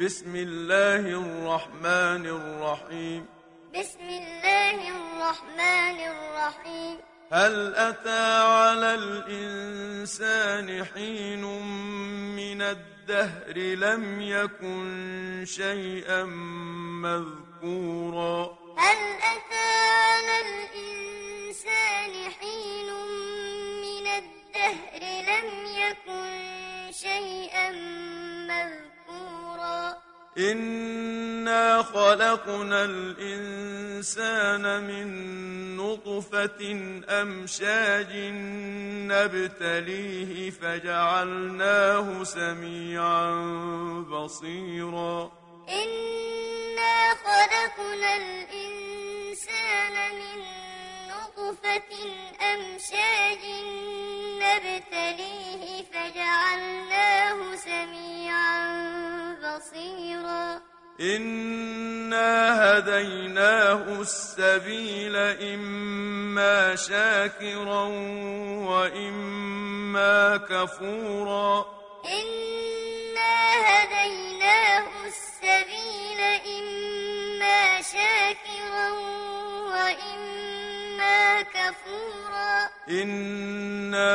بسم الله الرحمن الرحيم بسم الله الرحمن الرحيم هل أتى على الإنسان حين من الدهر لم يكن شيئا مذكورا هل أتى على الإنسان حين إنا خلقنا الإنسان من نطفة أمشاج نبتليه فجعلناه سميعا بصيرا إنا خلقنا الإنسان من نطفة أمشاج نبتليه فجعلناه سميعا إنا هديناه السبيل إما شاكرا وإما كفورا إنا هديناه السبيل إما شاكرا وإما كفورا إنا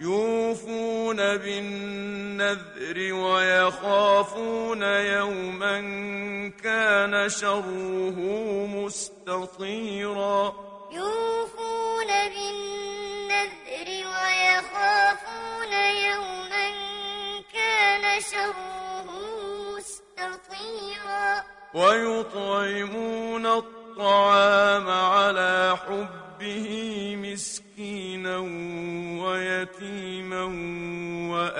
يوفون بالنذر ويخافون يوما كان شره مستطيرا. يوفون بالنذر ويخافون يوما كان شره مستطيرا. ويطعمون الطعام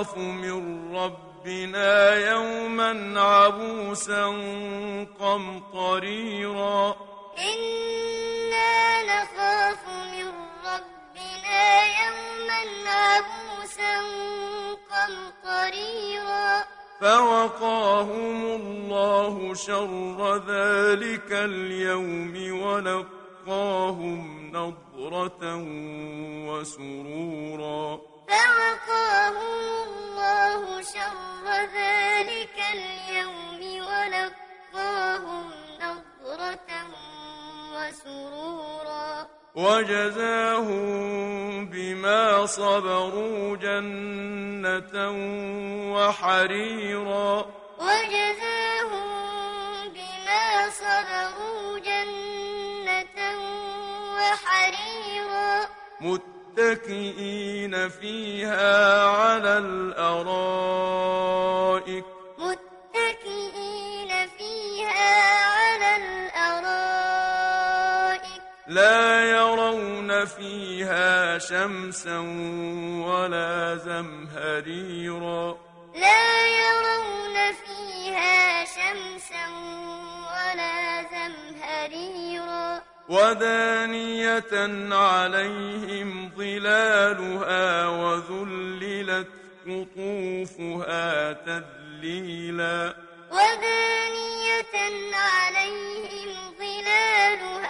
نخاف من ربنا يوما عبوسا قمطريرا. إنا نخاف من ربنا يوما عبوسا قمطريرا. فوقاهم الله شر ذلك اليوم ولقاهم نضرة وسرورا. فوقاهم وجزاهم بما صبروا جنة وحريرا. وجزاهم بما صبروا جنة وحريرا. متكئين فيها على الأرائك. شمسا ولا زمهريرا. لا يرون فيها شمسا ولا زمهريرا. ودانية عليهم ظلالها وذللت قطوفها تذليلا. ودانية عليهم ظلالها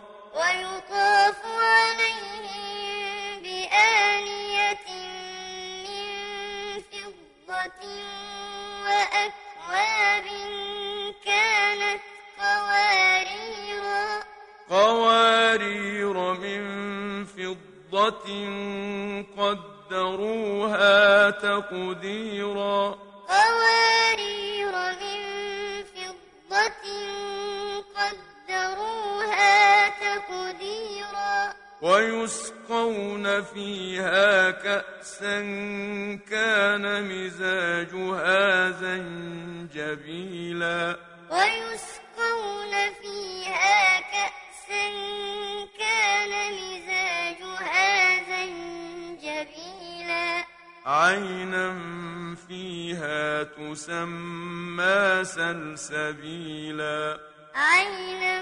ويسقون فيها كأسا كان مزاجها زنجبيلا. ويسقون فيها كأسا كان مزاجها زنجبيلا. عينا فيها تسمى سلسبيلا. عينا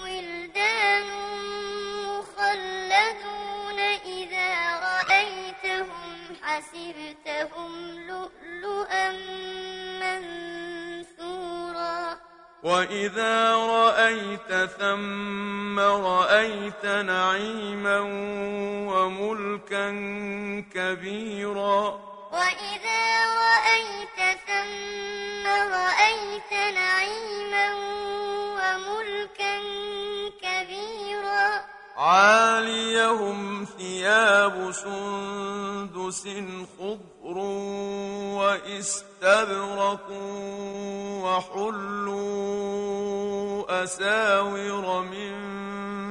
حسبتهم لؤلؤا منثورا. وإذا رأيت ثم رأيت نعيما وملكا كبيرا. وإذا رأيت ثم رأيت نعيما وملكا كبيرا. عاليهم ثياب سندس خضر واستبرق وحلوا أساور من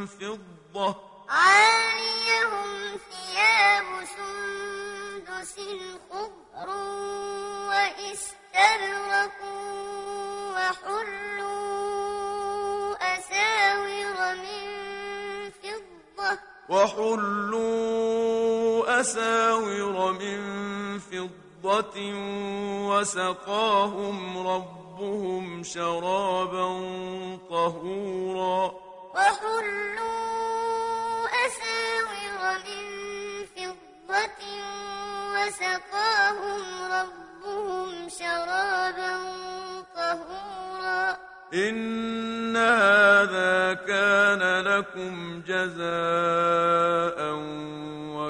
فضة. عاليهم ثياب سندس خضر واستبرق وحلوا أساور من فضة. وحلوا أساور من فضة وسقاهم ربهم شرابا طهورا. وحلوا أساور من فضة وسقاهم ربهم شرابا طهورا. إن هذا كان لكم جزاء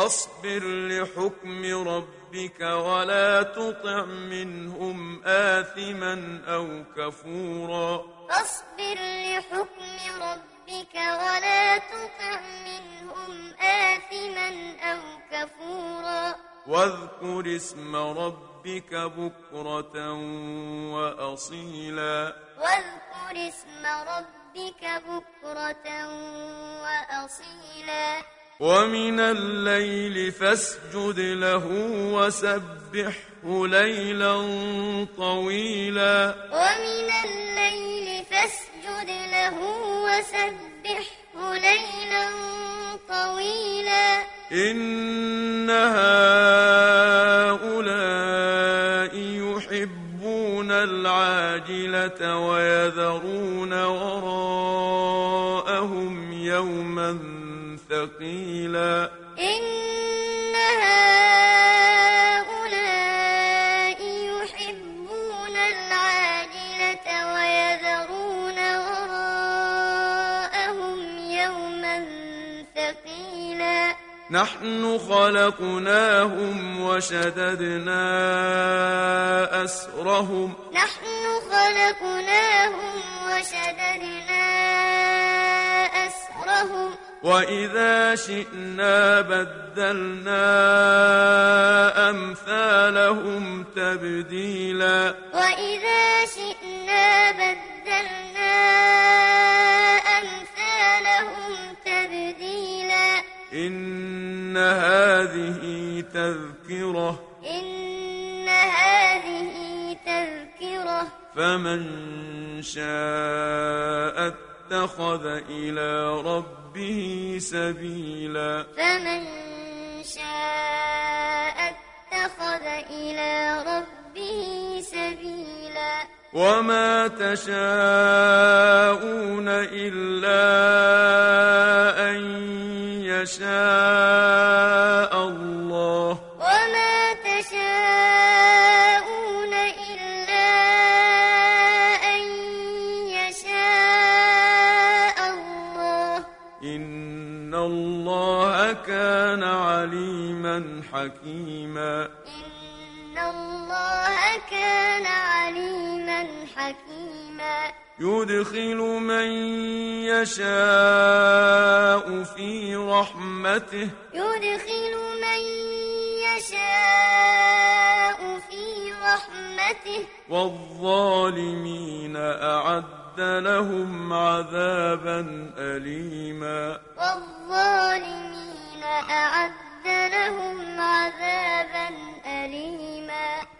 فاصبر لحكم ربك ولا تطع منهم آثما أو كفورا. فاصبر لحكم ربك ولا تطع منهم آثما أو كفورا. واذكر اسم ربك بكرة وأصيلا. واذكر اسم ربك بكرة وأصيلا. ومن الليل فاسجد له وسبحه ليلا طويلا. ومن الليل فاسجد له وسبحه ليلا طويلا. إن هؤلاء نحن خلقناهم وشددنا أسرهم. نحن خلقناهم وشددنا أسرهم. وإذا شئنا بدلنا أمثالهم تبديلا. وإذا شئنا تذكرة. إن هذه تذكرة. فمن شاء اتخذ إلى ربه سبيلا. فمن شاء اتخذ إلى ربه سبيلا. وما تشاءون إلا أن يشاء إلا أن يشاء الله. إن الله كان عليما حكيما. إن الله كان عليما حكيما. يدخل من يشاء في رحمته. يدخل من يشاء في رحمته. والظالمين أعد لهم عذابا أليما. والظالمين أعد لهم عذابا أليما.